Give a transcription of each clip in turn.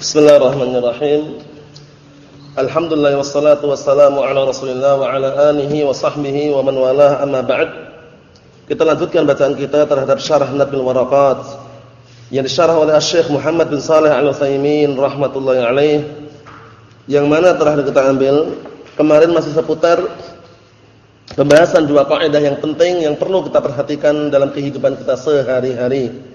Bismillahirrahmanirrahim. Alhamdulillah wassalatu wassalamu ala Rasulillah wa ala alihi wa sahbihi wa man walah amma ba'd. Kita lanjutkan bacaan kita terhadap syarah Nabil Waraqat yang disyarah oleh Syekh Muhammad bin Saleh Al-Utsaimin rahmatullahi alaih. Yang mana telah kita ambil kemarin masih seputar pembahasan dua kaidah yang penting yang perlu kita perhatikan dalam kehidupan kita sehari-hari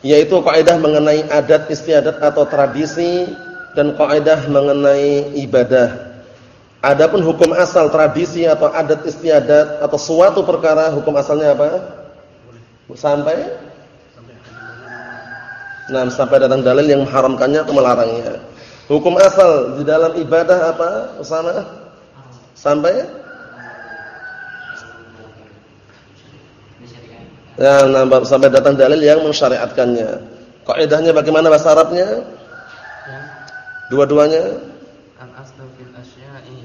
yaitu kaidah mengenai adat istiadat atau tradisi dan kaidah mengenai ibadah. Adapun hukum asal tradisi atau adat istiadat atau suatu perkara hukum asalnya apa? Sampai Nah, sampai datang dalil yang mengharamkannya atau melarangnya. Hukum asal di dalam ibadah apa? Usama? Sampai Ya, nah, sampai datang dalil yang mensyariatkannya. Kaidahnya bagaimana bahasa Arabnya? Ya. Dua-duanya? Al-aslu fil asya'i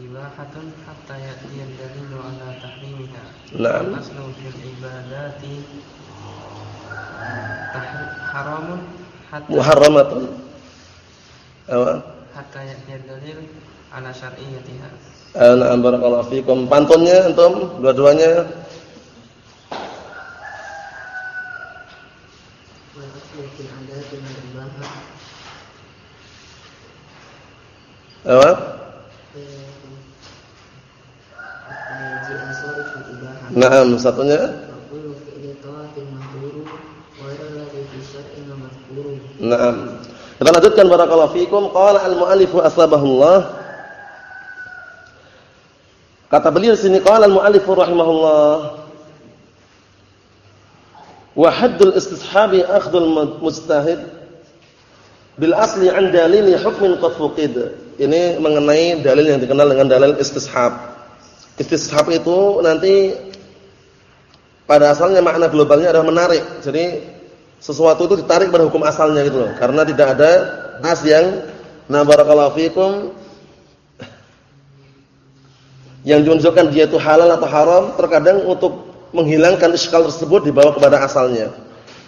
ibahatun hatta ya'tiya dalilu ala tahrimiha. Naam. Al-aslu fil ibadati haramun hatta muharramatun. Apa? Hatta ya'tiya dalil ala syar'iyyatiha. Nah, barakallahu fikum. Pantunnya antum dua-duanya Naam, satunya? Naam. Kita lanjutkan barakallahu fikum. Qala al-mu'allifu asbahullah. Kata beliau di sini qala al-mu'allifu rahimahullah. Wa haddul istishabi akhdhul mujtahid bil asli an dalili hukmin qad fuqid. Ini mengenai dalil yang dikenal dengan dalil istishab. Istishab itu nanti pada asalnya makna globalnya adalah menarik. Jadi sesuatu itu ditarik pada hukum asalnya gitu loh. Karena tidak ada nas yang na barakallahu fikum yang menunjukkan dia itu halal atau haram terkadang untuk menghilangkan iskal tersebut dibawa kepada asalnya.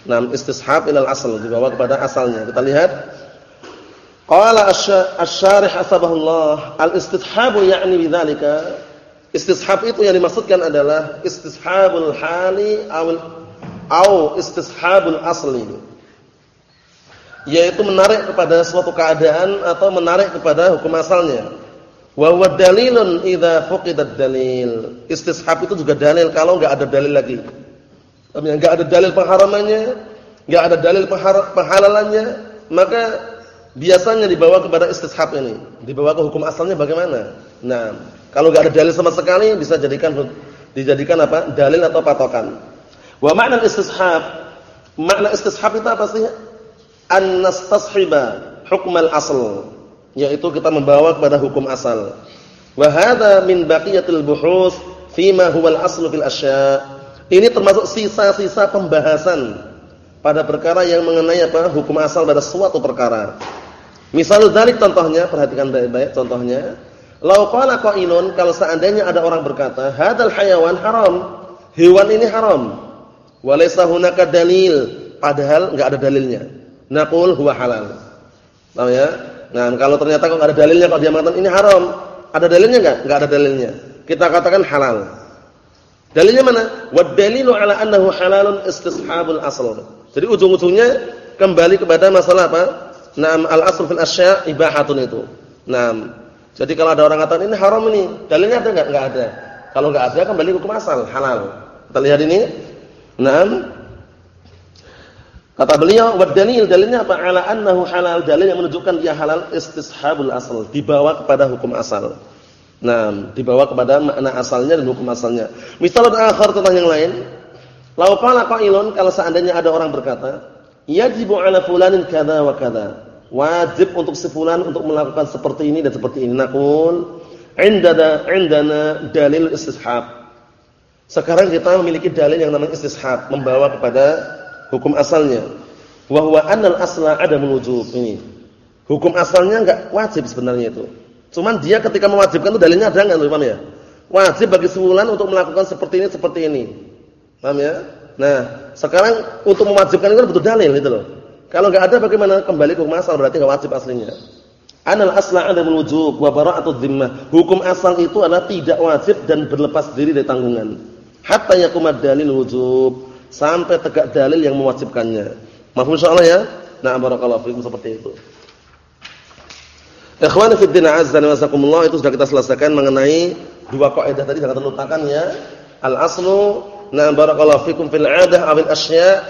Nah, istishab ilal asal dibawa kepada asalnya. Kita lihat Qala asy-syarih hasabahullah, al-istishabu ya'ni bidzalika. Istishab itu yang dimaksudkan adalah istishabul hali aw au istishabul asli. Yaitu menarik kepada suatu keadaan atau menarik kepada hukum asalnya. Wa huwa dalilun idza fuqidat dalil. Istishab itu juga dalil kalau enggak ada dalil lagi. Enggak ada dalil pengharamannya, enggak ada dalil penghalalannya, maka biasanya dibawa kepada istishab ini. Dibawa ke hukum asalnya bagaimana? Nah, kalau enggak ada dalil sama sekali bisa jadikan dijadikan apa? Dalil atau patokan. Wa makna istishab, makna istishab itu apa sih? An nastashiba hukmal asl, yaitu kita membawa kepada hukum asal. Wa hadza min baqiyatil buhus fima huwal aslu fil asya'. Ini termasuk sisa-sisa pembahasan pada perkara yang mengenai apa? hukum asal pada suatu perkara. Misal dzalik contohnya, perhatikan baik-baik contohnya. Lau qala kalau seandainya ada orang berkata, "Hadzal hayawan haram." Hewan ini haram. Walaysa hunaka dalil, padahal enggak ada dalilnya. Naqul huwa halal. Tahu ya? Nah, kalau ternyata kok enggak ada dalilnya kalau dia mengatakan ini haram, ada dalilnya enggak? Enggak ada dalilnya. Kita katakan halal. Dalilnya mana? Wad dalilu ala annahu halalun istishabul asl. Jadi ujung-ujungnya kembali kepada masalah apa? Naam al-asl fil asya' ibahatun itu. Naam. Jadi kalau ada orang katakan ini haram ini, dalilnya ada enggak? Enggak ada. Kalau enggak ada kembali hukum asal, halal. Kita lihat ini. Naam. Kata beliau, "Wa dalil dalilnya apa? Ala annahu halal." Dalil yang menunjukkan dia halal istishabul asal, dibawa kepada hukum asal. Nah, dibawa kepada makna asalnya dan hukum asalnya. Misalnya akhir tentang yang lain. Lau qala qailun kalau seandainya ada orang berkata, "Yajibu 'ala fulanin kadza wa kadza." Wajib untuk si fulan untuk melakukan seperti ini dan seperti ini. Naqul indana indana dalil istishab. Sekarang kita memiliki dalil yang namanya istishab, membawa kepada hukum asalnya. Wa huwa anal asla ada wujub ini. Hukum asalnya enggak wajib sebenarnya itu. Cuman dia ketika mewajibkan itu dalilnya ada enggak, paham ya? Wajib bagi si fulan untuk melakukan seperti ini seperti ini. Paham ya? Nah, sekarang untuk mewajibkan itu kan butuh dalil itu loh. Kalau enggak ada bagaimana? Kembali ke hukum asal berarti enggak wajib aslinya. Anal asla ada wujub wa bara'atu dhimmah. Hukum asal itu adalah tidak wajib dan berlepas diri dari tanggungan. Hatta yakumad dalil wujub. Sampai tegak dalil yang mewajibkannya. Mahfum insyaallah ya? Nah, barakallahu fikum seperti itu. Ikhwan fi din azza wa jazakumullah itu sudah kita selesaikan mengenai dua kaidah tadi jangan terlupakan ya. Al aslu na barakallahu fikum fil 'adah awil asya'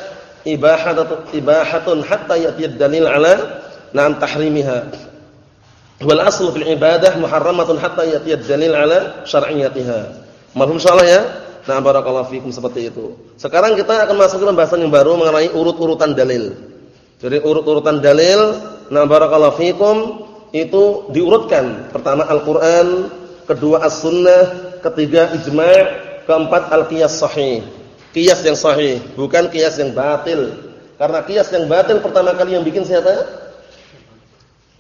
ibahatun ibahatun hatta yati dalil ala na'am tahrimiha. Wal aslu fil ibadah muharramatun hatta yati dalil ala syar'iyyatiha. Mahum insyaallah ya. Nah barakallahu fikum seperti itu. Sekarang kita akan masuk ke pembahasan yang baru mengenai urut-urutan dalil. Jadi urut-urutan dalil, nah barakallahu fikum itu diurutkan. Pertama Al-Qur'an, kedua As-Sunnah, ketiga ijma', keempat al-qiyas sahih. Qiyas yang sahih, bukan qiyas yang batil. Karena qiyas yang batil pertama kali yang bikin siapa?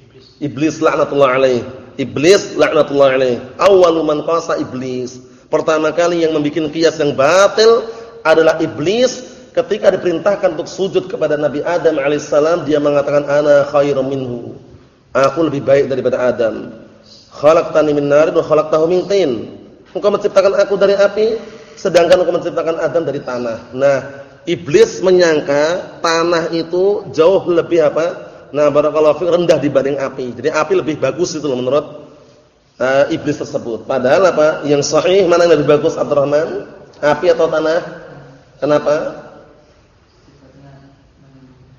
Iblis, iblis laknatullah alaih. Iblis laknatullah alaih. Awwalu man qasa iblis. Pertama kali yang membuat qiyas yang batil adalah iblis ketika diperintahkan untuk sujud kepada Nabi Adam alaihissalam dia mengatakan ana khairum minhu. Aku lebih baik daripada Adam. Khalaqtani min narin wa khalaqtahu min tin. Engkau menciptakan aku dari api, sedangkan engkau menciptakan Adam dari tanah. Nah, iblis menyangka tanah itu jauh lebih apa? Nah, barakallahu fi rendah dibanding api. Jadi api lebih bagus itu loh menurut uh, iblis tersebut. Padahal apa? Yang sahih mana yang lebih bagus Abdurrahman? Api atau tanah? Kenapa?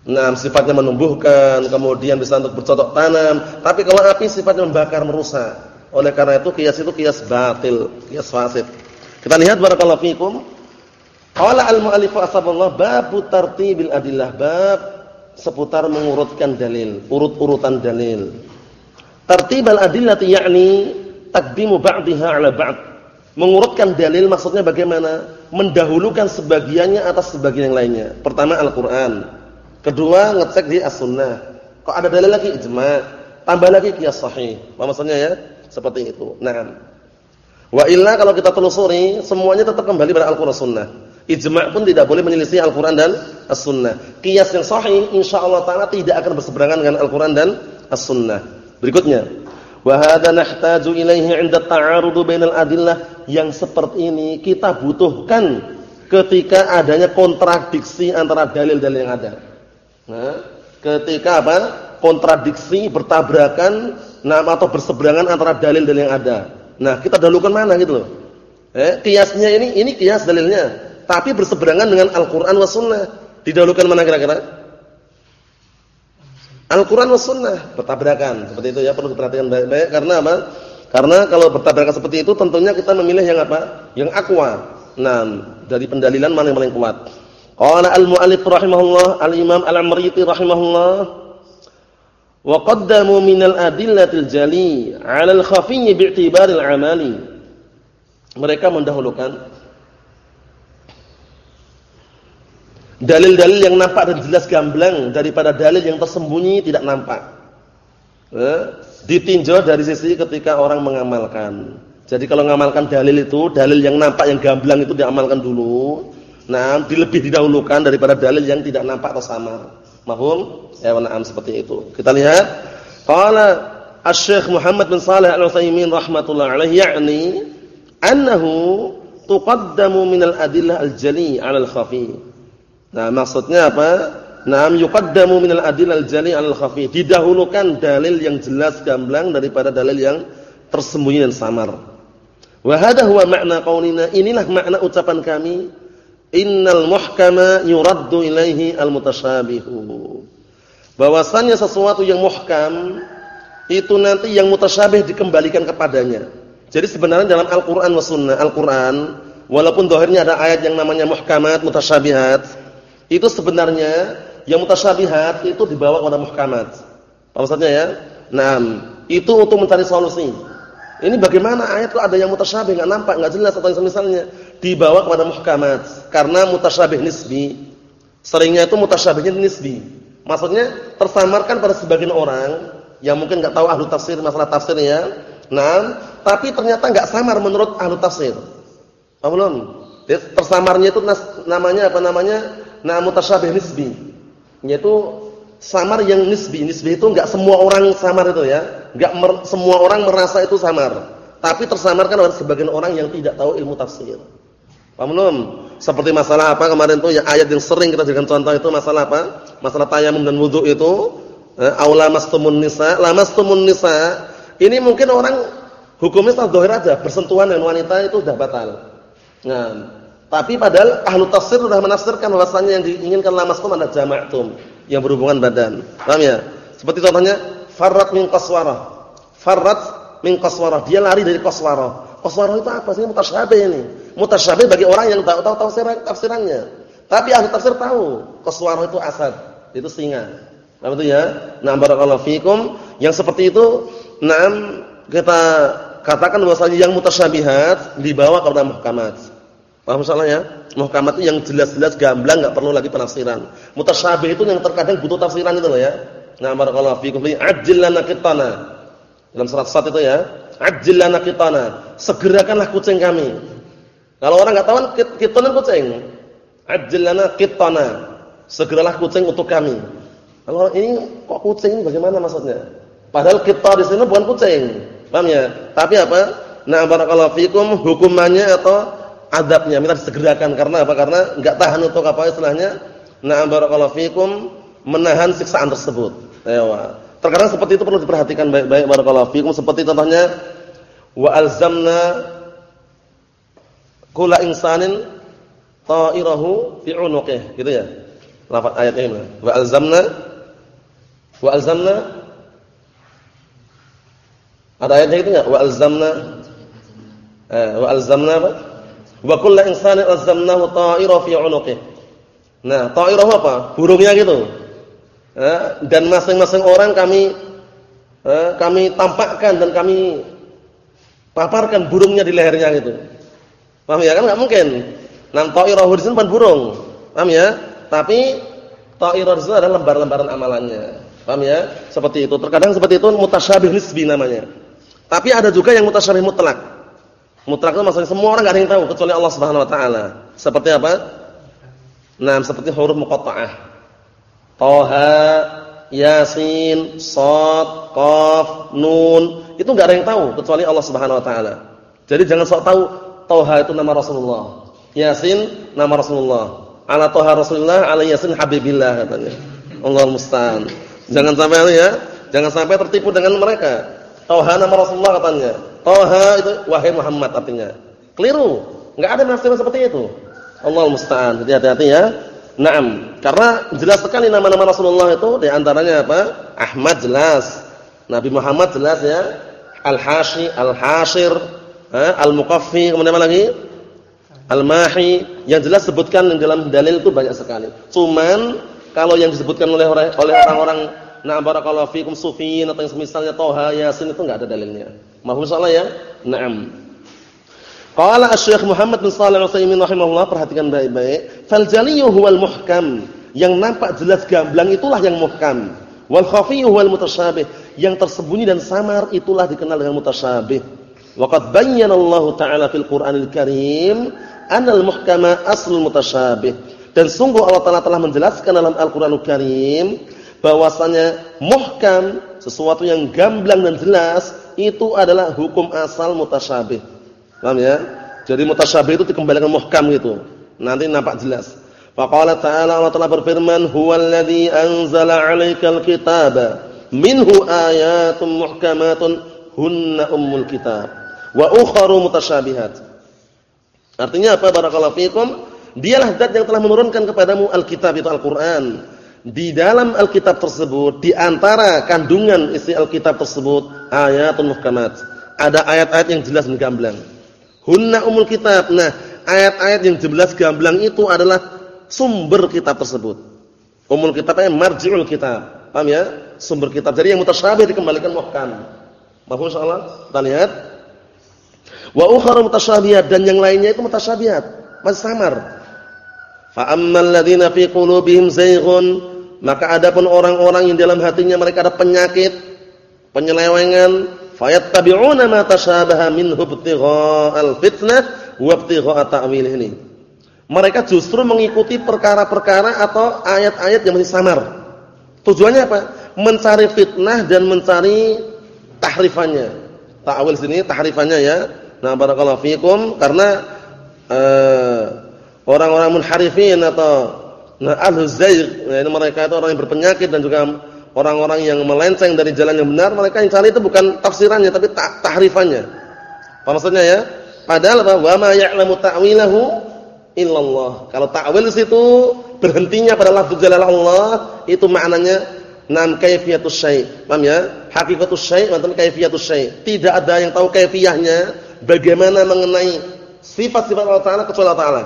Nah, sifatnya menumbuhkan, kemudian bisa untuk bercocok tanam. Tapi kalau api sifatnya membakar, merusak. Oleh karena itu kias itu kias batil, kias fasid. Kita lihat barakallahu fikum. Qala al-mu'allif asaballahu babu tartibil adillah bab seputar mengurutkan dalil, urut-urutan dalil. Tartibal adillati yakni taqdimu ba'daha 'ala ba'd. Mengurutkan dalil maksudnya bagaimana? Mendahulukan sebagiannya atas sebagian yang lainnya. Pertama Al-Qur'an. Kedua ngecek di As-Sunnah. Kok ada dalil lagi ijma', tambah lagi qiyas sahih. Maksudnya ya? Seperti itu. Nah. Wa illa kalau kita telusuri semuanya tetap kembali pada Al-Qur'an Sunnah. Ijma' pun tidak boleh menyelisih Al-Qur'an dan As-Sunnah. Qiyas yang sahih insyaallah taala tidak akan berseberangan dengan Al-Qur'an dan As-Sunnah. Berikutnya, wa hadza nahtaju ilaihi 'inda ta'arud bainal adillah yang seperti ini kita butuhkan ketika adanya kontradiksi antara dalil-dalil yang ada. Nah, ketika apa? kontradiksi, bertabrakan nah atau berseberangan antara dalil-dalil yang ada. Nah, kita dahulukan mana gitu loh. Eh, kiasnya ini ini kias dalilnya, tapi berseberangan dengan Al-Qur'an was sunnah. Didahulukan mana kira-kira? Al-Qur'an was sunnah, bertabrakan. Seperti itu ya, perlu diperhatikan baik-baik karena apa? Karena kalau bertabrakan seperti itu tentunya kita memilih yang apa? Yang akwa. Nah, dari pendalilan mana yang paling kuat? Qala al-mu'allif rahimahullah, al-Imam Al-Amriti rahimahullah wa qaddamu minal adillatil jali 'ala al-khafiyyi bi'tibaril 'amali. Mereka mendahulukan dalil-dalil yang nampak dan jelas gamblang daripada dalil yang tersembunyi tidak nampak. Eh, ditinjau dari sisi ketika orang mengamalkan. Jadi kalau mengamalkan dalil itu, dalil yang nampak yang gamblang itu diamalkan dulu. Nah, lebih didahulukan daripada dalil yang tidak nampak atau samar. Mahum? Ya, na'am seperti itu. Kita lihat. Qala Asy-Syaikh Muhammad bin Shalih Al-Utsaimin rahimatullah alaihi yakni annahu tuqaddamu minal adillah al-jali 'ala al-khafi. Nah, maksudnya apa? Naam yuqaddamu minal adillah al-jali 'ala al-khafi. Didahulukan dalil yang jelas gamblang daripada dalil yang tersembunyi dan samar. Wa hadha huwa makna qaulina. Inilah makna ucapan kami Innal muhkama yuraddu ilaihi al-mutasyabihu. Bahwasannya sesuatu yang muhkam itu nanti yang mutasyabih dikembalikan kepadanya. Jadi sebenarnya dalam Al-Qur'an wa sunnah, Al-Qur'an walaupun zahirnya ada ayat yang namanya muhkamat, mutasyabihat, itu sebenarnya yang mutasyabihat itu dibawa kepada muhkamat. Apa maksudnya ya? Naam, itu untuk mencari solusi. Ini bagaimana ayat itu ada yang mutasyabih enggak nampak, enggak jelas atau yang semisalnya dibawa kepada muhkamat karena mutasyabih nisbi. Seringnya itu mutasyabihnya nisbi. Maksudnya tersamarkan pada sebagian orang yang mungkin enggak tahu ahlu tafsir masalah tafsirnya. Nah, tapi ternyata enggak samar menurut ahlu tafsir. Paham belum? Tersamarnya itu namanya apa namanya? Nah, mutasyabih nisbi. Yaitu samar yang nisbi. Nisbi itu enggak semua orang samar itu ya. Enggak semua orang merasa itu samar. Tapi tersamarkan oleh sebagian orang yang tidak tahu ilmu tafsir. Paham belum? Seperti masalah apa kemarin tuh yang ayat yang sering kita jadikan contoh itu masalah apa? Masalah tayamum dan wudu itu. Eh, aula mastumun nisa, lamastumun nisa. Ini mungkin orang hukumnya dohir aja, bersentuhan dengan wanita itu sudah batal. Nah, tapi padahal ahlu tafsir sudah menafsirkan bahwasanya yang diinginkan lamastum adalah jama'tum yang berhubungan badan. Paham ya? Seperti contohnya farrat min qaswarah. Farrat min qaswarah, dia lari dari qaswarah. Qaswarah itu apa sih? Mutasyabih ini. Mutasyabih bagi orang yang tahu tahu tafsiran tafsirannya. Tapi ahli tafsir tahu, qaswarah itu asad, itu singa. Paham itu ya? Nah, barakallahu fikum. Yang seperti itu, nah kita katakan bahwasanya yang mutasyabihat dibawa kepada muhkamat. Paham masalahnya? Muhkamat itu yang jelas-jelas gamblang enggak perlu lagi penafsiran. Mutasyabih itu yang terkadang butuh tafsiran itu loh ya. Nah, barakallahu fikum. Ajil lana kitana. Dalam surat Sad itu ya. Ajil lana kitana. Segerakanlah kucing kami. Kalau orang enggak tahu kitana kucing. Ajil lana kitana. Segeralah kucing untuk kami. Kalau ini kok kucing ini bagaimana maksudnya? Padahal kita di sini bukan kucing. Paham ya? Tapi apa? Nah, barakallahu fikum hukumannya atau adabnya minta disegerakan karena apa? Karena enggak tahan untuk apa istilahnya? Nah, barakallahu fikum menahan siksaan tersebut. Ayo. Terkadang seperti itu perlu diperhatikan baik-baik barakallahu fikum seperti contohnya wa alzamna kula insanin ta'irahu fi 'unuqihi gitu ya. Lafaz ayatnya ini. Wa alzamna Wa alzamna Ada ayatnya itu enggak? Wa alzamna eh, wa alzamna apa? Wa kullu insanin alzamnahu ta'ira fi 'unuqihi. Nah, ta'irahu apa? Burungnya gitu. Eh, dan masing-masing orang kami eh, kami tampakkan dan kami paparkan burungnya di lehernya gitu. Paham ya? Kan enggak mungkin. Ta'irahu di sini bukan burung. Paham ya? Tapi di sini adalah lembar-lembaran amalannya. Paham ya? Seperti itu. Terkadang seperti itu mutasyabih nisbi namanya. Tapi ada juga yang mutasyabih mutlak. Mutlak itu maksudnya semua orang enggak ada yang tahu kecuali Allah Subhanahu wa taala. Seperti apa? Nah, seperti huruf muqatta'ah. Toha, Yasin, Shad, Qaf, Nun. Itu enggak ada yang tahu kecuali Allah Subhanahu wa taala. Jadi jangan sok tahu Toha itu nama Rasulullah. Yasin nama Rasulullah. Ala Toha Rasulullah, ala Yasin Habibillah katanya. Allah musta'an. Jangan sampai ya, jangan sampai tertipu dengan mereka. Toha nama Rasulullah katanya. Toha itu wahai Muhammad artinya. Keliru. Enggak ada nafsir seperti itu. Allah musta'an. Jadi hati-hati ya. Naam. Karena jelas sekali nama-nama Rasulullah itu di antaranya apa? Ahmad jelas. Nabi Muhammad jelas ya. Al-Hashi, Al-Hashir, Al-Muqaffi, kemudian apa lagi? Al-Mahi. Yang jelas sebutkan dalam dalil itu banyak sekali. Cuman kalau yang disebutkan oleh oleh orang-orang na'am barakallahu fikum sufiyin atau yang semisalnya Toha, Yasin itu enggak ada dalilnya. Mahfum salah ya? Naam. Qala Asy-Syaikh Muhammad bin Shalih Al-Utsaimin rahimahullah perhatikan baik-baik. Fal jaliyyu huwal muhkam. Yang nampak jelas gamblang itulah yang muhkam. Wal khafiyyu huwal mutasyabih. Yang tersembunyi dan samar itulah dikenal dengan mutasyabih. Wa qad bayyana Allah Ta'ala fil Qur'anil Karim anal muhkama aslul mutasyabih. Dan sungguh Allah Taala telah menjelaskan dalam Al-Qur'anul Karim bahwasanya muhkam, sesuatu yang gamblang dan jelas itu adalah hukum asal mutasyabih. Paham ya? Jadi mutasyabih itu dikembalikan muhkam gitu. Nanti nampak jelas. Faqala ta'ala Allah Taala berfirman, "Huwallazi anzala 'alaikal kitaba minhu ayatun muhkamatun hunna ummul kitab wa ukharu mutasyabihat." Artinya apa barakallahu fikum? Dialah zat yang telah menurunkan kepadamu Alkitab itu Al-Qur'an. Di dalam Alkitab tersebut, di antara kandungan isi Alkitab tersebut ayatun muhkamat. Ada ayat-ayat yang jelas dan gamblang. Hunna umul kitab. Nah, ayat-ayat yang jelas gamblang itu adalah sumber kitab tersebut. Umul kitabnya marji'ul kitab. Paham ya? Sumber kitab. Jadi yang mutasyabih dikembalikan muhkam. Mahfum insyaallah? Kita lihat. Wa ukhra mutasyabihat dan yang lainnya itu mutasyabihat, masih samar. Fa ammal fi qulubihim zayghun maka adapun orang-orang yang dalam hatinya mereka ada penyakit, penyelewengan, fayattabi'una ma tashabaha minhu ibtigha'al fitnah wa ibtigha'a ta'wilih ini. Mereka justru mengikuti perkara-perkara atau ayat-ayat yang masih samar. Tujuannya apa? Mencari fitnah dan mencari tahrifannya. Ta'wil sini tahrifannya ya. Nah, barakallahu fikum karena uh, orang-orang munharifin atau nah ahlu zair, nah, ini mereka itu orang yang berpenyakit dan juga orang-orang yang melenceng dari jalan yang benar, mereka yang cari itu bukan tafsirannya tapi tahrifannya. Apa maksudnya ya? Padahal apa? Wa ma ya'lamu ta'wilahu illallah. Kalau ta'wil di situ berhentinya pada lafaz jalal Allah, itu maknanya nam kaifiyatus syai'. Paham ya? Hakikatus syai' atau kaifiyatus syai'. Tidak ada yang tahu kaifiyahnya, bagaimana mengenai sifat-sifat Allah Taala kecuali Allah Taala.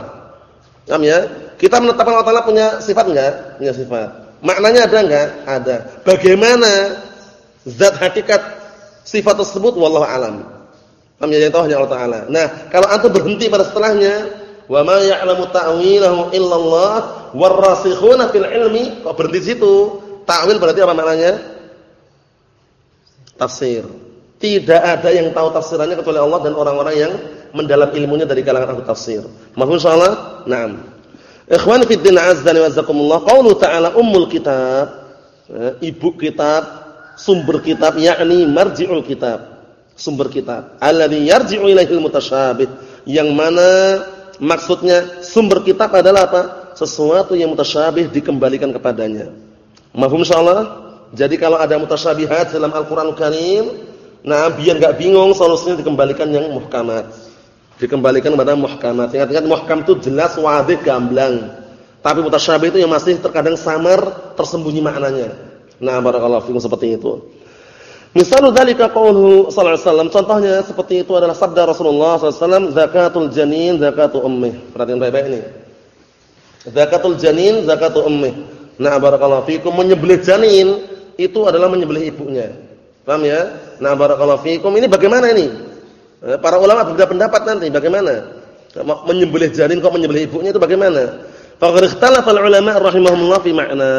Paham ya? Kita menetapkan Allah Taala punya sifat enggak? Punya sifat. Maknanya ada enggak? Ada. Bagaimana zat hakikat sifat tersebut wallahu alam. Paham ya? Yang tahu hanya Allah Taala. Nah, kalau antum berhenti pada setelahnya Wa ma ya'lamu ta'wilahu illallah warasikhuna fil ilmi. Kok berhenti situ? Ta'wil berarti apa maknanya? Tafsir. Tidak ada yang tahu tafsirannya kecuali Allah dan orang-orang yang mendalam ilmunya dari kalangan ahli tafsir. Mahfum insyaallah? Naam. Ikhwan fi din azza wa jazakumullah. Qaulu ta'ala ummul kitab. Eh, ibu kitab, sumber kitab yakni marji'ul kitab. Sumber kitab. Alladhi yarji'u ilaihil mutasyabih. Yang mana maksudnya sumber kitab adalah apa? Sesuatu yang mutasyabih dikembalikan kepadanya. Mahfum insyaallah? Jadi kalau ada mutasyabihat dalam Al-Qur'an Al Karim, nah biar enggak bingung solusinya dikembalikan yang muhkamat. Dikembalikan kepada muhkamat. Ingat-ingat muhkam itu jelas, wadih, gamblang. Tapi mutasyabih itu yang masih terkadang samar, tersembunyi maknanya. Nah, barakallahu fikum seperti itu. Misalnya dzalika qauluhu sallallahu alaihi wasallam, contohnya seperti itu adalah sabda Rasulullah sallallahu zakatul janin zakatu ummih. Perhatian baik-baik ini. Zakatul janin zakatu ummih. Nah, barakallahu fikum menyembelih janin itu adalah menyembelih ibunya. Paham ya? Nah, barakallahu fikum ini bagaimana ini? Eh, para ulama berbeda pendapat nanti bagaimana? Menyembelih janin kok menyembelih ibunya itu bagaimana? Faqad ikhtalafa ulama rahimahumullah fi ma'na.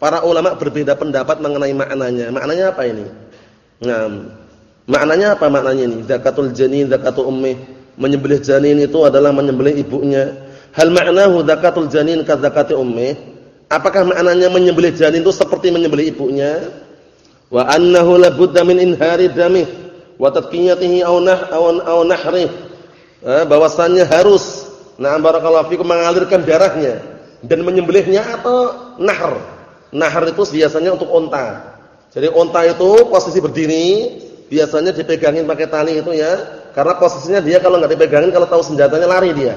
Para ulama berbeda pendapat mengenai maknanya. Maknanya apa ini? Nah, maknanya apa maknanya ini? Zakatul janin, zakatul ummi. Menyembelih janin itu adalah menyembelih ibunya. Hal maknahu zakatul janin ka zakati ummi? Apakah maknanya menyembelih janin itu seperti menyembelih ibunya? Wa annahu la budda min inhari damih wa tadqiyatihi aw nah aw nahri. Eh, bahwasannya harus nah barakallahu fikum mengalirkan darahnya dan menyembelihnya atau nahr. Nahr itu biasanya untuk unta. Jadi onta itu posisi berdiri, biasanya dipegangin pakai tali itu ya, karena posisinya dia kalau nggak dipegangin kalau tahu senjatanya lari dia.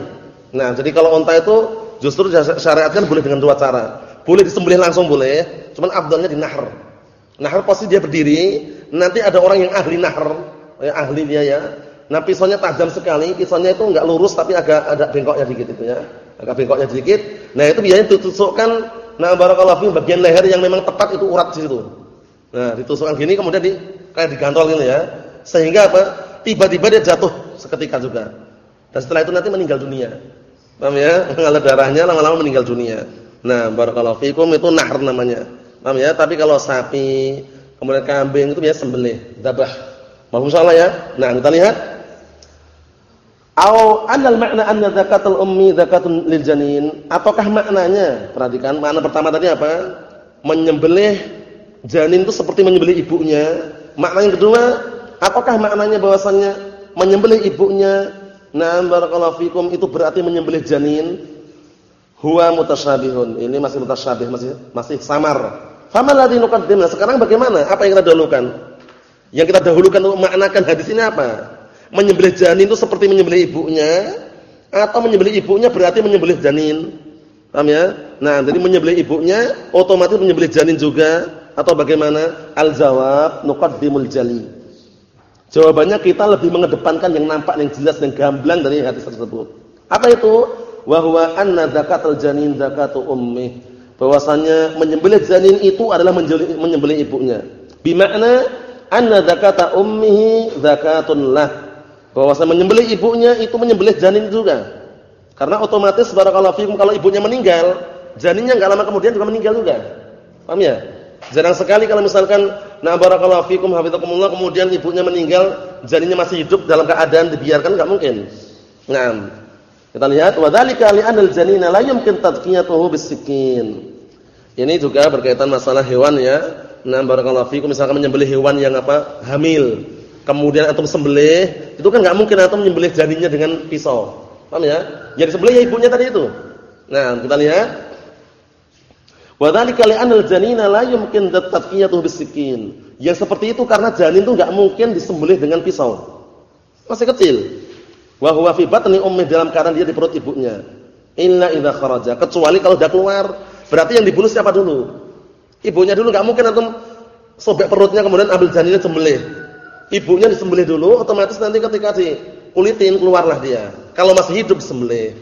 Nah, jadi kalau onta itu justru syariatkan boleh dengan dua cara. Boleh disembelih langsung boleh, cuman abdulnya di nahr. Nahr posisi dia berdiri, nanti ada orang yang ahli nahr, ya ahli dia ya. Nah, pisaunya tajam sekali, pisaunya itu enggak lurus tapi agak ada bengkoknya dikit itu ya. Agak bengkoknya sedikit. Nah, itu biasanya ditusukkan nah barakallahu fi bagian leher yang memang tepat itu urat di situ. Nah, ditusukkan gini kemudian di kayak digantol gitu ya. Sehingga apa? Tiba-tiba dia jatuh seketika juga. Dan setelah itu nanti meninggal dunia. Paham ya? Mengalir darahnya lama-lama meninggal dunia. Nah, barakallahu fikum itu nahr namanya. Paham ya? Tapi kalau sapi, kemudian kambing itu biasa sembelih, dabah. Mahfum salah ya? Nah, kita lihat. Au anal makna anna zakatul ummi zakatun lil janin. Apakah maknanya? Perhatikan makna pertama tadi apa? Menyembelih janin itu seperti menyembelih ibunya. Makna yang kedua, apakah maknanya bahwasannya menyembelih ibunya? Nah, barakallahu fikum itu berarti menyembelih janin. Huwa mutasyabihun. Ini masih mutasyabih, masih masih samar. Faman ladzi nuqaddim? Nah, sekarang bagaimana? Apa yang kita dahulukan? Yang kita dahulukan untuk maknakan hadis ini apa? Menyembelih janin itu seperti menyembelih ibunya atau menyembelih ibunya berarti menyembelih janin. Paham ya? Nah, jadi menyembelih ibunya otomatis menyembelih janin juga atau bagaimana? Al-jawab nuqaddimul jali. Jawabannya kita lebih mengedepankan yang nampak yang jelas dan gamblang dari hadis tersebut. Apa itu? Wa huwa anna zakatul janin zakatu ummi. Bahwasanya menyembelih janin itu adalah menyembelih ibunya. Bimakna anna zakata ummihi zakatun lah. Bahwasanya menyembelih ibunya itu menyembelih janin juga. Karena otomatis barakallahu fikum kalau ibunya meninggal, janinnya enggak lama kemudian juga meninggal juga. Paham ya? Jarang sekali kalau misalkan na barakallahu fikum hafizakumullah kemudian ibunya meninggal, janinnya masih hidup dalam keadaan dibiarkan enggak mungkin. Naam. Kita lihat wa dzalika li'anna al-janina la yumkin tadqiyatuhu bisikin. Ini juga berkaitan masalah hewan ya. Nah, barakallahu fikum misalkan menyembelih hewan yang apa? hamil. Kemudian antum sembelih, itu kan enggak mungkin antum menyembelih janinnya dengan pisau. Paham ya? Jadi sembelih ya ibunya tadi itu. Nah, kita lihat. Wa dzalika li'anna al-janina la yumkin tatqiyatuhu bisikin. Yang seperti itu karena janin itu enggak mungkin disembelih dengan pisau. Masih kecil. Wa huwa fi batni ummi dalam keadaan dia di perut ibunya. Illa idza kharaja, kecuali kalau sudah keluar. Berarti yang dibunuh siapa dulu? Ibunya dulu enggak mungkin antum sobek perutnya kemudian ambil janinnya sembelih. Ibunya disembelih dulu, otomatis nanti ketika dikulitin keluarlah dia. Kalau masih hidup disembelih.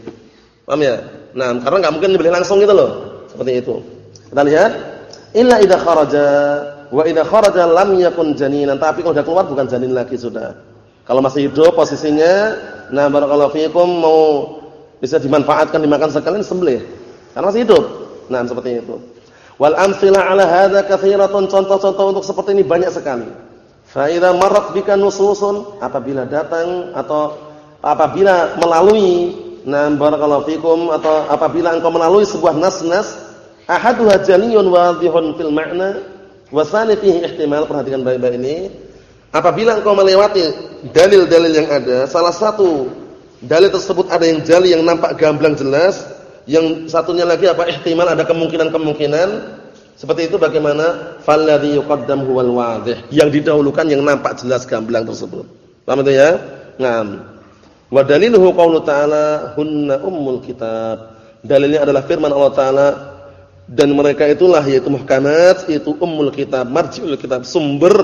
Paham ya? Nah, karena enggak mungkin disembelih langsung gitu loh. Seperti itu. Kita lihat, illa idza kharaja wa idza kharaja lam yakun janinan. Tapi kalau sudah keluar bukan janin lagi sudah. Kalau masih hidup posisinya, nah barakallahu fiikum mau bisa dimanfaatkan dimakan sekalian sembelih. Karena masih hidup. Nah, seperti itu. Wal amsila ala hadza katsiratun contoh-contoh untuk seperti ini banyak sekali. Fa idza marrat bika nususun apabila datang atau apabila melalui nah barakallahu fikum atau apabila engkau melalui sebuah nas-nas ahaduha jaliyun wadhihun fil ma'na wa fihi ihtimal perhatikan baik-baik ini apabila engkau melewati dalil-dalil yang ada salah satu dalil tersebut ada yang jali yang nampak gamblang jelas, yang satunya lagi apa ihtimal ada kemungkinan-kemungkinan. Seperti itu bagaimana falladhi yuqaddam huwal wadih, yang didahulukan yang nampak jelas gamblang tersebut. Paham itu ya? Naam. Wa daliluhu qaulu ta'ala hunna ummul kitab. Dalilnya adalah firman Allah taala dan mereka itulah yaitu muhkamat itu ummul kitab, marji'ul kitab, sumber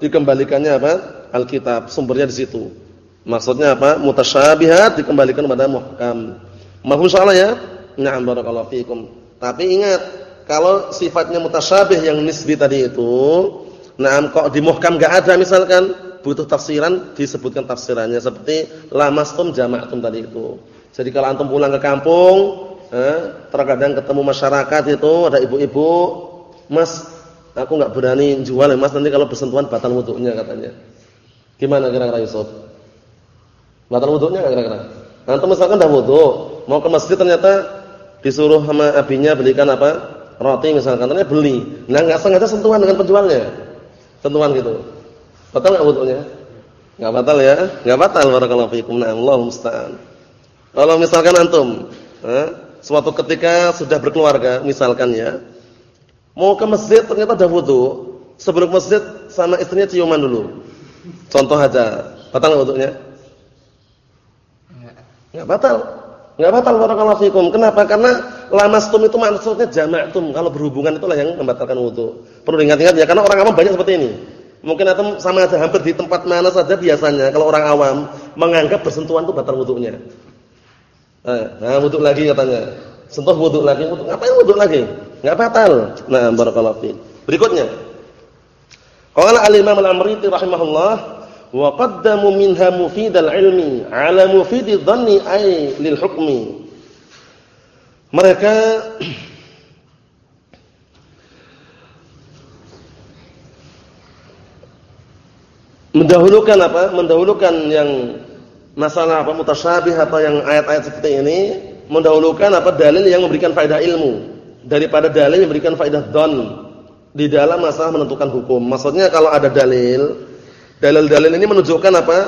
dikembalikannya apa? Alkitab, sumbernya di situ. Maksudnya apa? Mutasyabihat dikembalikan kepada muhkam. Mahfum soalnya ya? Na'am barakallahu fikum. Tapi ingat, kalau sifatnya mutasyabih yang nisbi tadi itu, na'am kok di muhkam enggak ada misalkan, butuh tafsiran disebutkan tafsirannya seperti lamastum jama'tum tadi itu. Jadi kalau antum pulang ke kampung, eh, terkadang ketemu masyarakat itu ada ibu-ibu, "Mas, aku enggak berani jual ya Mas, nanti kalau bersentuhan batal wudunya," katanya. Gimana kira-kira Yusuf? Batal wudunya enggak kira-kira? Antum misalkan dah wudu, mau ke masjid ternyata disuruh sama abinya belikan apa? Roti misalkan, ternyata beli. Nah, enggak sengaja sentuhan dengan penjualnya. Sentuhan gitu. Batal enggak wudunya? Enggak batal ya? Enggak batal barakallahu fiikum. Nah, Allah musta'an. Kalau misalkan antum, eh, suatu ketika sudah berkeluarga misalkan ya, mau ke masjid ternyata dah wudu, sebelum masjid sama istrinya ciuman dulu. Contoh aja, batal enggak wudunya? Enggak batal. Enggak batal barakallahu fikum. Kenapa? Karena lamastum itu maksudnya jama'tum. Kalau berhubungan itulah yang membatalkan wudu. Perlu diingat-ingat ya karena orang awam banyak seperti ini. Mungkin atau sama aja hampir di tempat mana saja biasanya kalau orang awam menganggap bersentuhan itu batal wudunya. Nah, nah wudu lagi katanya. Sentuh wudu lagi, wudu. Ngapain wudu lagi? Enggak batal. Nah, barakallahu fiik. Berikutnya. Qala al-Imam al-Amriti rahimahullah wa minha mufidal ilmi ala mufidi dhanni ay lil hukmi mereka mendahulukan apa? Mendahulukan yang masalah apa? Mutasyabih atau yang ayat-ayat seperti ini? Mendahulukan apa? Dalil yang memberikan faedah ilmu daripada dalil yang memberikan faedah don di dalam masalah menentukan hukum. Maksudnya kalau ada dalil Dalil-dalil ini menunjukkan apa?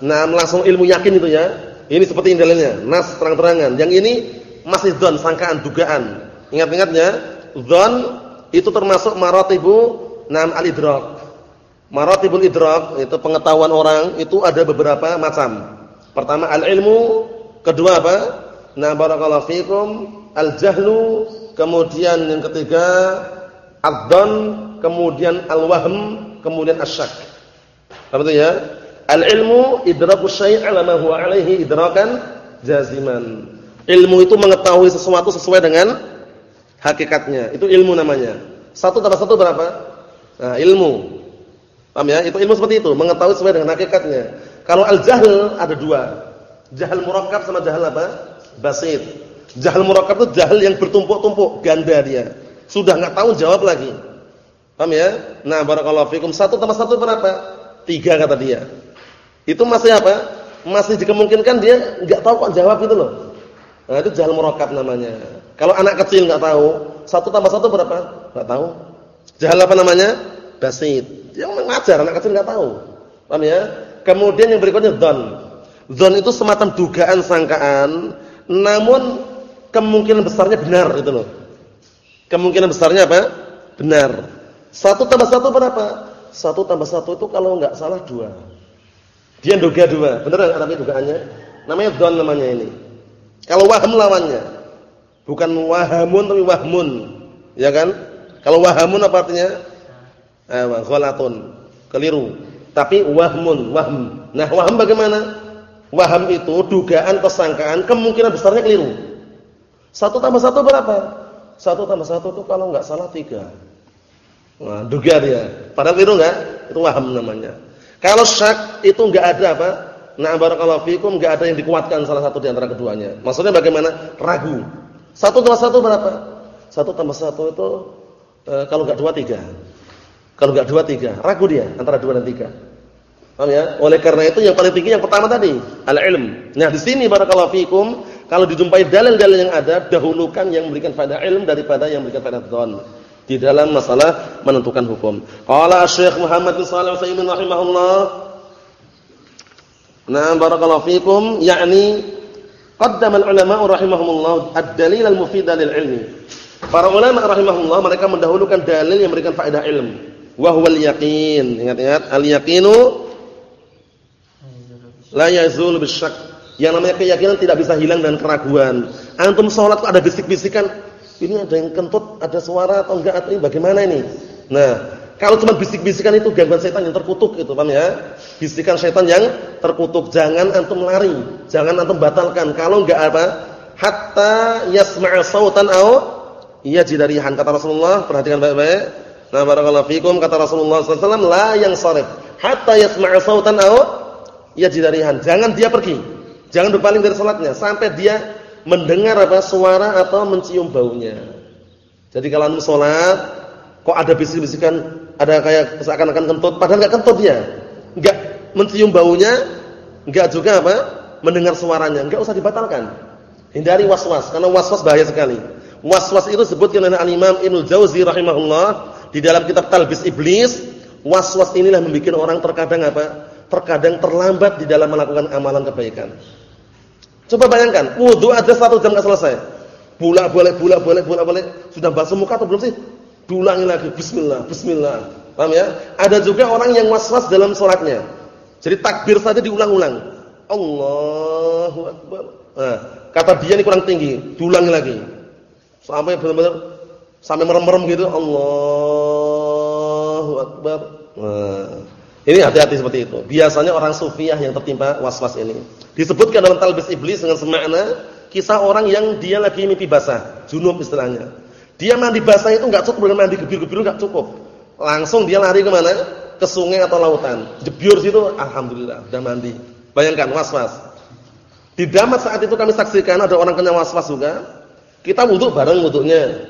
Nah, langsung ilmu yakin itu ya. Ini seperti ini dalilnya, nas terang-terangan. Yang ini masih dzan, sangkaan, dugaan. Ingat-ingatnya, dzan itu termasuk maratibu nam al-idrak. Maratibul idrak itu pengetahuan orang itu ada beberapa macam. Pertama al-ilmu, kedua apa? Nah, barakallahu fikum, al-jahlu, kemudian yang ketiga ad-dzan, kemudian al-wahm, kemudian asyak. Apa itu ya? Al-ilmu idraku syai' ala ma huwa alaihi idrakan jaziman. Ilmu itu mengetahui sesuatu sesuai dengan hakikatnya. Itu ilmu namanya. Satu tambah satu berapa? Nah, ilmu. Paham ya? Itu ilmu seperti itu, mengetahui sesuai dengan hakikatnya. Kalau al-jahl ada dua. Jahal murakkab sama jahal apa? Basit. Jahal murakkab itu jahal yang bertumpuk-tumpuk, ganda dia. Sudah enggak tahu jawab lagi. Paham ya? Nah, barakallahu fikum. Satu tambah satu berapa? Tiga kata dia. Itu masih apa? Masih dikemungkinkan dia nggak tahu kok jawab itu loh. Nah, itu jahal murakab namanya. Kalau anak kecil nggak tahu, satu tambah satu berapa? Nggak tahu. Jahal apa namanya? Basit. Yang mengajar anak kecil nggak tahu. Paham ya? Kemudian yang berikutnya don. Don itu semacam dugaan sangkaan, namun kemungkinan besarnya benar itu loh. Kemungkinan besarnya apa? Benar. Satu tambah satu berapa? Satu tambah satu itu kalau nggak salah dua. Dia duga dua, benar nggak tapi dugaannya? Namanya don namanya ini. Kalau waham lawannya, bukan wahamun tapi wahmun, ya kan? Kalau wahamun apa artinya? Eh, keliru. Tapi wahmun, wahm. Nah, wahm bagaimana? Waham itu dugaan atau sangkaan kemungkinan besarnya keliru. Satu tambah satu berapa? Satu tambah satu itu kalau nggak salah tiga. Nah, duga dia. Padahal keliru nggak? Itu waham namanya. Kalau syak itu enggak ada apa? Nah barakallahu fikum enggak ada yang dikuatkan salah satu di antara keduanya. Maksudnya bagaimana? Ragu. Satu tambah satu berapa? Satu tambah satu itu e, kalau enggak dua tiga. Kalau enggak dua tiga, ragu dia antara dua dan tiga. Paham ya? Oleh karena itu yang paling tinggi yang pertama tadi, al-ilm. Nah, di sini barakallahu fikum, kalau dijumpai dalil-dalil yang ada, dahulukan yang memberikan faedah ilm daripada yang memberikan faedah dhon di dalam masalah menentukan hukum. Qala Syekh Muhammad bin Shalih Al-Utsaimin rahimahullah Nah, barakallahu fikum, yakni qaddama al-ulama rahimahumullah ad-dalil al-mufid lil ilmi. Para ulama rahimahullah mereka mendahulukan dalil yang memberikan faedah ilmu. Wa huwal yaqin. Ingat-ingat, al-yaqinu la yazul bisyak. Yang namanya keyakinan tidak bisa hilang dan keraguan. Antum salat ada bisik-bisikan, ini ada yang kentut, ada suara atau enggak atau ini bagaimana ini? Nah, kalau cuma bisik-bisikan itu gangguan setan yang terkutuk itu, paham ya? Bisikan setan yang terkutuk, jangan antum lari, jangan antum batalkan. Kalau enggak apa? Hatta yasma'a sautan au yajidarihan kata Rasulullah, perhatikan baik-baik. Nah, barakallahu fikum kata Rasulullah sallallahu alaihi wasallam la yang sarif hatta yasma'a sautan au yajidarihan. Jangan dia pergi. Jangan berpaling dari salatnya sampai dia mendengar apa suara atau mencium baunya. Jadi kalau anda sholat, kok ada bisik-bisikan, ada kayak seakan-akan kentut, padahal nggak kentut ya, nggak mencium baunya, nggak juga apa mendengar suaranya, nggak usah dibatalkan. Hindari was-was, karena was-was bahaya sekali. Was-was itu disebutkan oleh Al-Imam Ibnu Jauzi rahimahullah di dalam kitab Talbis Iblis. Was-was inilah membuat orang terkadang apa? Terkadang terlambat di dalam melakukan amalan kebaikan. Coba bayangkan, wudhu aja satu jam nggak selesai. Bulak balik, bulak balik, bulak balik. Sudah basuh muka atau belum sih? Diulangi lagi. Bismillah, Bismillah. Paham ya? Ada juga orang yang was-was dalam sholatnya. Jadi takbir saja diulang-ulang. Allahu Akbar. Nah, kata dia ini kurang tinggi, diulangi lagi. Sampai benar-benar sampai merem-merem gitu. Allahu Akbar. Nah, ini hati-hati seperti itu. Biasanya orang sufiah yang tertimpa was-was ini. Disebutkan dalam Talbis Iblis dengan semakna kisah orang yang dia lagi mimpi basah, junub istilahnya. Dia mandi basah itu enggak cukup dengan mandi gebir-gebir enggak cukup. Langsung dia lari ke mana? Ke sungai atau lautan. Jebyur situ, alhamdulillah sudah mandi. Bayangkan was-was. Di damat saat itu kami saksikan ada orang kena was-was juga. Kita wudhu bareng wudhunya.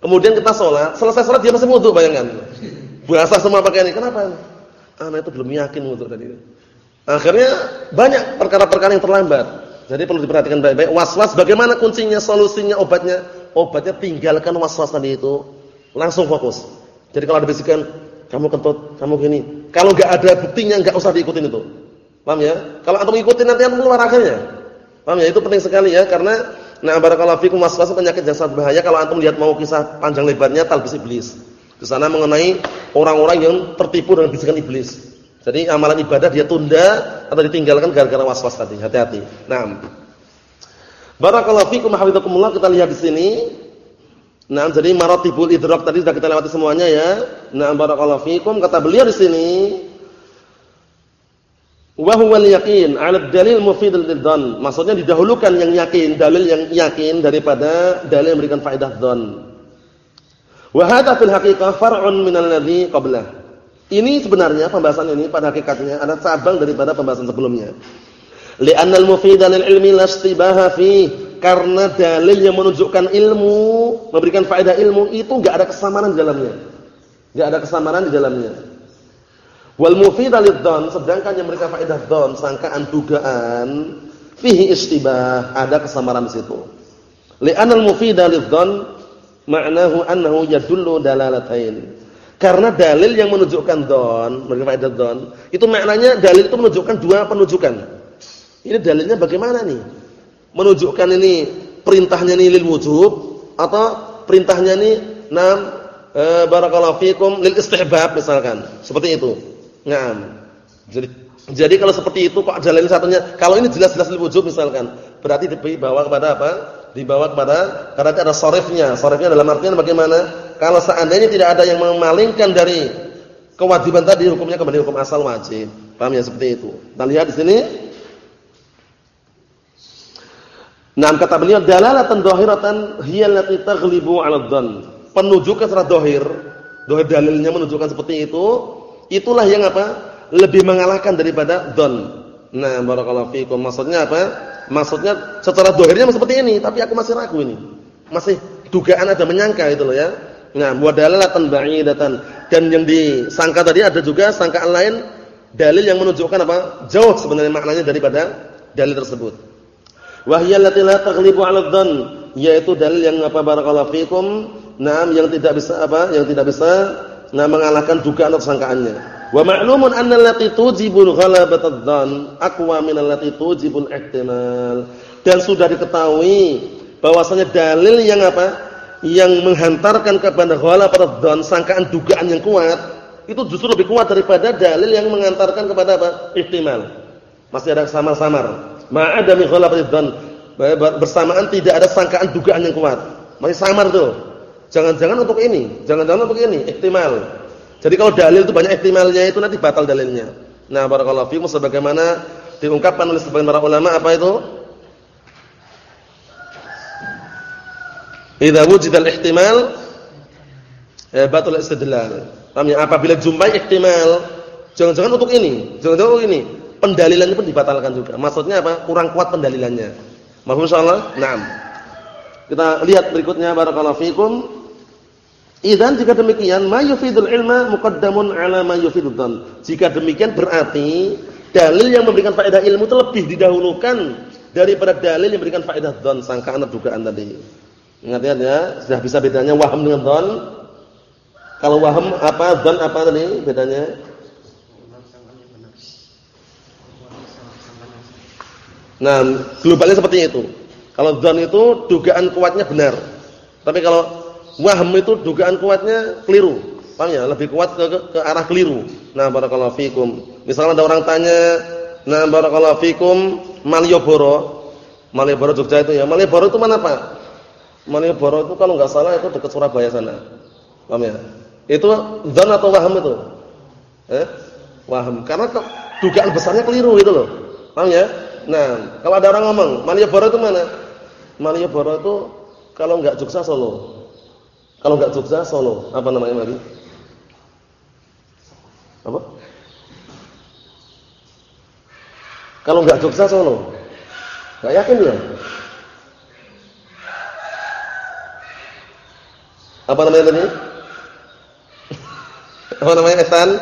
Kemudian kita sholat, selesai sholat dia masih wudhu, bayangkan. Basah semua pakaian ini. Kenapa? Anak itu belum yakin untuk tadi. Akhirnya banyak perkara-perkara yang terlambat. Jadi perlu diperhatikan baik-baik. Was-was bagaimana kuncinya, solusinya, obatnya? Obatnya tinggalkan was-was tadi itu. Langsung fokus. Jadi kalau ada bisikan, kamu kentut, kamu gini. Kalau enggak ada buktinya enggak usah diikutin itu. Paham ya? Kalau antum ikutin nanti antum keluar akhirnya. Paham ya? Itu penting sekali ya karena nah barakallahu fikum was-was penyakit yang sangat bahaya kalau antum lihat mau kisah panjang lebarnya talbis iblis. Di sana mengenai orang-orang yang tertipu dengan bisikan iblis. Jadi amalan ibadah dia tunda atau ditinggalkan gara-gara was-was tadi. Hati-hati. Naam. Barakallahu fikum hafizakumullah kita lihat di sini. Nah, jadi maratibul idrak tadi sudah kita lewati semuanya ya. Nah, barakallahu fikum kata beliau di sini wa huwal yaqin 'ala dalil mufid lid Maksudnya didahulukan yang yakin, dalil yang yakin daripada dalil yang memberikan faedah dzan. Wa fil haqiqah far'un min alladhi qablah. Ini sebenarnya pembahasan ini pada hakikatnya ada cabang daripada pembahasan sebelumnya. Li'anna al-mufida lil ilmi lastibaha fi karena dalil yang menunjukkan ilmu, memberikan faedah ilmu itu enggak ada kesamaran di dalamnya. Enggak ada kesamaran di dalamnya. Wal mufida lidh sedangkan yang memberikan faedah dhon, sangkaan, dugaan, fihi istibah, ada kesamaran di situ. Li'anna al-mufida lidh-dhann ma'nahu annahu yadullu dalalatain. Karena dalil yang menunjukkan don, memberikan faedah don, itu maknanya dalil itu menunjukkan dua penunjukan. Ini dalilnya bagaimana nih? Menunjukkan ini perintahnya ini lil wujub atau perintahnya ini nam e, barakallahu fikum lil istihbab misalkan. Seperti itu. Naam. Jadi jadi kalau seperti itu kok dalil satunya kalau ini jelas-jelas lil wujub misalkan, berarti dibawa kepada apa? Dibawa kepada karena ada sorifnya. Sorifnya dalam artian bagaimana? kalau seandainya tidak ada yang memalingkan dari kewajiban tadi hukumnya kembali hukum asal wajib. Paham ya seperti itu. Kita lihat di sini. Nah, kata beliau dalalatan dhahiratan hiya allati taghlibu 'ala dhann. Penunjukan secara dhahir, dhahir dalilnya menunjukkan seperti itu, itulah yang apa? lebih mengalahkan daripada dhon. Nah, barakallahu fikum. Maksudnya apa? Maksudnya secara dhahirnya seperti ini, tapi aku masih ragu ini. Masih dugaan ada menyangka itu loh ya. Nah, mudalalatan ba'idatan. Dan yang disangka tadi ada juga sangkaan lain dalil yang menunjukkan apa? Jauh sebenarnya maknanya daripada dalil tersebut. Wahyal lati la taghlibu 'ala dhann, yaitu dalil yang apa barakallahu fikum, nah yang tidak bisa apa? Yang tidak bisa nah mengalahkan dugaan atau sangkaannya. Wa ma'lumun anna allati tujibul ghalabatad dhann aqwa min allati tujibul ihtimal. Dan sudah diketahui bahwasanya dalil yang apa? yang menghantarkan kepada ghalabat dzan, sangkaan dugaan yang kuat, itu justru lebih kuat daripada dalil yang mengantarkan kepada apa? ihtimal. Masih ada samar-samar. Ma'adami ghalabat dzan, bersamaan tidak ada sangkaan dugaan yang kuat. Masih samar tuh. Jangan-jangan untuk ini, jangan-jangan untuk ini, ihtimal. Jadi kalau dalil itu banyak ihtimalnya itu nanti batal dalilnya. Nah, barakallahu fiikum sebagaimana diungkapkan oleh sebagian para ulama apa itu? Idza wujidal ihtimal ya batal istidlal. Paham ya? Apabila jumpai ihtimal, jangan-jangan untuk ini, jangan-jangan untuk ini, pendalilannya pun dibatalkan juga. Maksudnya apa? Kurang kuat pendalilannya. Mahfum insyaallah? Naam. Kita lihat berikutnya barakallahu fikum. Idzan jika demikian, ma yufidul ilma muqaddamun ala ma yufidud dhann. Jika demikian berarti dalil yang memberikan faedah ilmu itu lebih didahulukan daripada dalil yang memberikan faedah dzan, sangkaan atau dugaan tadi. Ingat-ingat ya, sudah bisa bedanya waham dengan don. Kalau waham apa, don apa tadi bedanya? Nah, globalnya seperti itu. Kalau don itu dugaan kuatnya benar. Tapi kalau waham itu dugaan kuatnya keliru. Paham ya? Lebih kuat ke, ke, ke arah keliru. Nah, barakallahu fikum. Misalnya ada orang tanya, "Nah, barakallahu fikum, Malioboro." Malioboro Jogja itu ya. Malioboro itu mana, Pak? Malioboro itu kalau nggak salah itu dekat Surabaya sana. Paham ya? Itu dzan atau waham itu? Eh? Waham. Karena dugaan besarnya keliru itu loh. Paham ya? Nah, kalau ada orang ngomong, Malioboro itu mana? Malioboro itu kalau nggak Jogja Solo. Kalau nggak Jogja Solo, apa namanya lagi? Apa? Kalau nggak Jogja Solo. Enggak yakin dia. Apa namanya tadi? Apa namanya ihsan?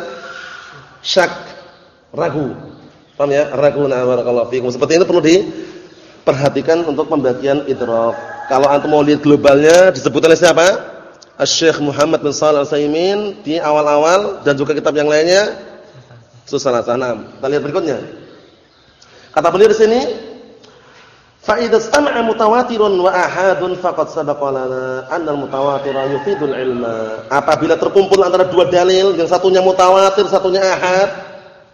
Syak, ragu. Paham ya? Ragu na barakallahu fikum. Seperti ini perlu diperhatikan untuk pembagian idrok. Kalau antum mau lihat globalnya disebut oleh siapa? Asy-Syaikh Muhammad bin Shalih Al-Utsaimin di awal-awal dan juga kitab yang lainnya Susana Sanam. Kita lihat berikutnya. Kata beliau di sini, Fa idza mutawatirun wa ahadun faqad sabaqa lana anna al-mutawatira yufidul ilma. Apabila terkumpul antara dua dalil, yang satunya mutawatir, satunya ahad,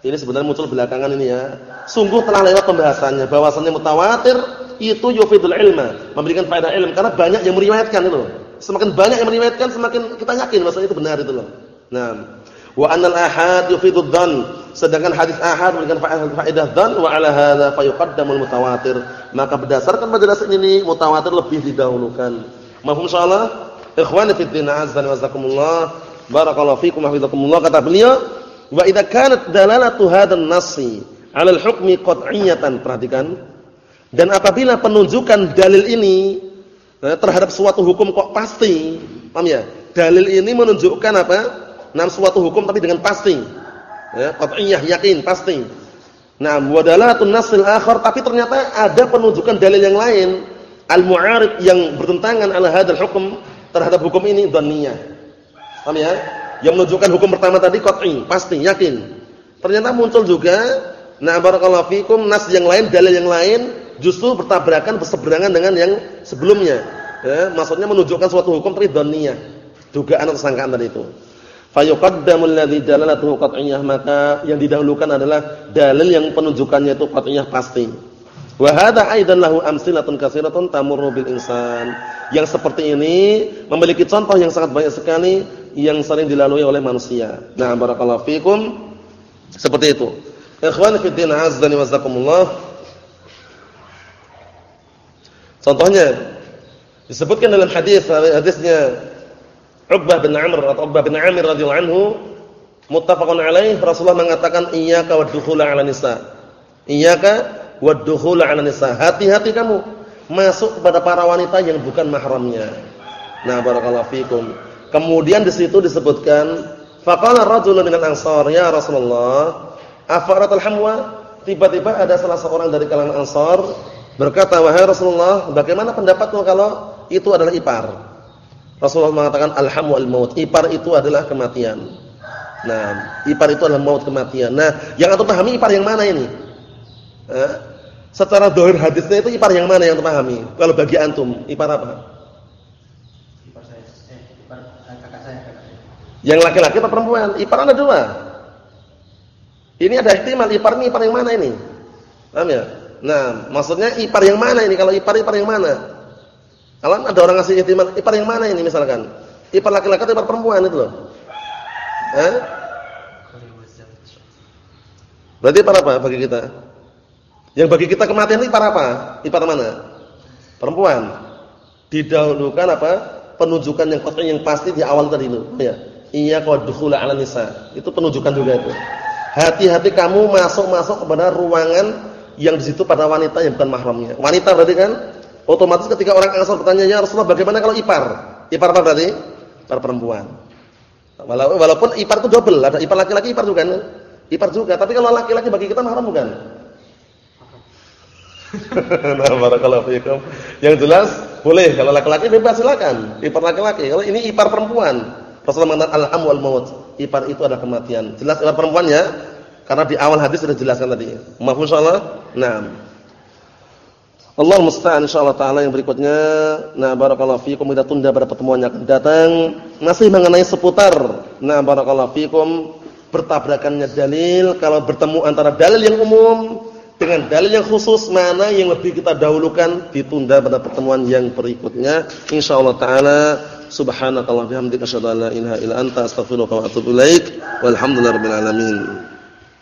ini sebenarnya muncul belakangan ini ya. Sungguh telah lewat pembahasannya bahwasanya mutawatir itu yufidul ilma, memberikan faedah ilmu karena banyak yang meriwayatkan itu. Semakin banyak yang meriwayatkan semakin kita yakin bahwasanya itu benar itu loh. Nah, wa annal ahad yufidud dhann Sedangkan hadis ahad memberikan faedah dan wa ala hadza fayuqaddamul mutawatir. Maka berdasarkan penjelasan ini mutawatir lebih didahulukan. Mafhum insyaallah? Ikhwani fi din azza wa jazakumullah. Barakallahu fikum wa hafizakumullah kata beliau, wa idza kanat dalalatu hadzal nassi 'ala al-hukmi qat'iyatan. Perhatikan. Dan apabila penunjukan dalil ini terhadap suatu hukum kok pasti, paham ya? Dalil ini menunjukkan apa? Nam suatu hukum tapi dengan pasti Ya, qat'iyah yakin pasti. Nah, wadalatun nasil akhar tapi ternyata ada penunjukan dalil yang lain. al-mu'arid yang bertentangan ala hadzal hukum terhadap hukum ini dhanniyah. Paham ya? Yang menunjukkan hukum pertama tadi qat'i, pasti, yakin. Ternyata muncul juga nah barakallahu fikum nas yang lain, dalil yang lain justru bertabrakan berseberangan dengan yang sebelumnya. Ya, maksudnya menunjukkan suatu hukum tapi dhanniyah. Dugaan atau sangkaan tadi itu. Fayuqaddamu alladhi dalalatuhu qat'iyyah maka yang didahulukan adalah dalil yang penunjukannya itu qat'iyyah pasti. Wa hadha aidan lahu amsilatun katsiratun tamurru bil insan. Yang seperti ini memiliki contoh yang sangat banyak sekali yang sering dilalui oleh manusia. Nah, barakallahu fikum seperti itu. Ikhwan fi din azdani wasakumullah. Contohnya disebutkan dalam hadis hadisnya Uqbah bin Amr atau Uqbah bin Amir radhiyallahu anhu muttafaqun alaih Rasulullah mengatakan iyyaka wadkhula 'ala nisa. Iyyaka wadkhula 'ala nisa. Hati-hati kamu masuk kepada para wanita yang bukan mahramnya. Nah, barakallahu fikum. Kemudian di situ disebutkan faqala rajulun minal ansar ya Rasulullah afaratul hamwa tiba-tiba ada salah seorang dari kalangan Ansar berkata wahai Rasulullah bagaimana pendapatmu kalau itu adalah ipar Rasulullah mengatakan alhamu al-maut. Ipar itu adalah kematian. Nah, ipar itu adalah maut kematian. Nah, yang antum pahami ipar yang mana ini? Eh? Secara dohir hadisnya itu ipar yang mana yang antum pahami? Kalau bagi antum, ipar apa? Ipar saya, eh, ipar kakak saya, kakak saya. Yang laki-laki atau perempuan? Ipar ada dua. Ini ada ihtimal ipar ini ipar yang mana ini? Paham ya? Nah, maksudnya ipar yang mana ini? Kalau ipar ipar yang mana? Kalau ada orang ngasih ihtimal, ipar yang mana ini misalkan? Ipar laki-laki atau ipar perempuan itu loh? Eh? Berarti ipar apa bagi kita? Yang bagi kita kematian itu ipar apa? Ipar mana? Perempuan. Didahulukan apa? Penunjukan yang pasti yang pasti di awal tadi itu. Ya. Iya kau dukhula 'ala nisa. Itu penunjukan juga itu. Hati-hati kamu masuk-masuk kepada ruangan yang di situ pada wanita yang bukan mahramnya. Wanita berarti kan? Otomatis ketika orang Ansar bertanya, "Ya Rasulullah, bagaimana kalau ipar?" Ipar apa berarti? Ipar perempuan. Walaupun ipar itu double, ada ipar laki-laki, ipar juga kan? Ipar juga, tapi kalau laki-laki bagi kita mahram bukan? nah, barakallahu fiikum. Yang jelas boleh kalau laki-laki bebas silakan. Ipar laki-laki. Kalau ini ipar perempuan, Rasulullah mengatakan alham wal maut. Ipar itu ada kematian. Jelas ipar perempuan ya? Karena di awal hadis sudah jelaskan tadi. Maaf insyaallah. Nah. Allah musta'an insyaallah taala yang berikutnya. Nah, barakallahu fikum kita tunda pada pertemuan yang akan datang masih mengenai seputar nah barakallahu fikum bertabrakannya dalil kalau bertemu antara dalil yang umum dengan dalil yang khusus mana yang lebih kita dahulukan ditunda pada pertemuan yang berikutnya insyaallah taala subhanakallah bihamdika asyhadu an la ilaha illa anta astaghfiruka wa atubu ilaik alamin